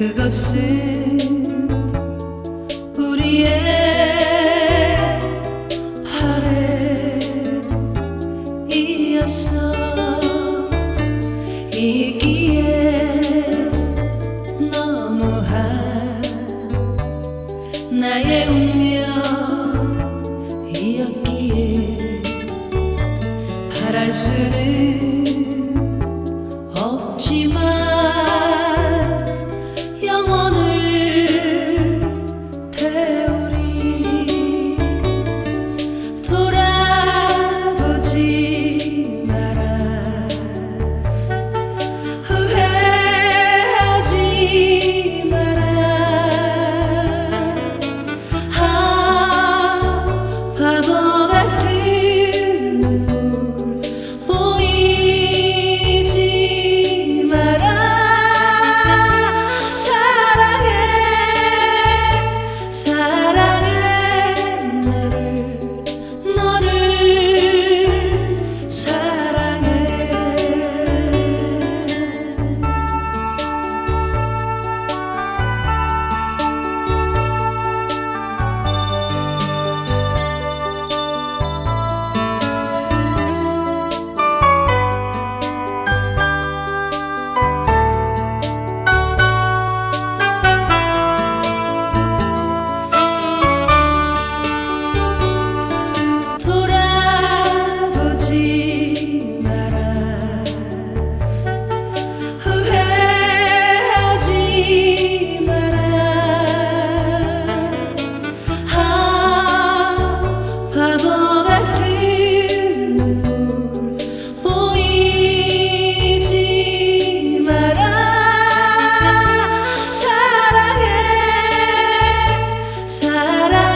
그것은 우리의 바램이었어. 이기에 너무한 나의 운명이었기에 바랄 수는 사랑.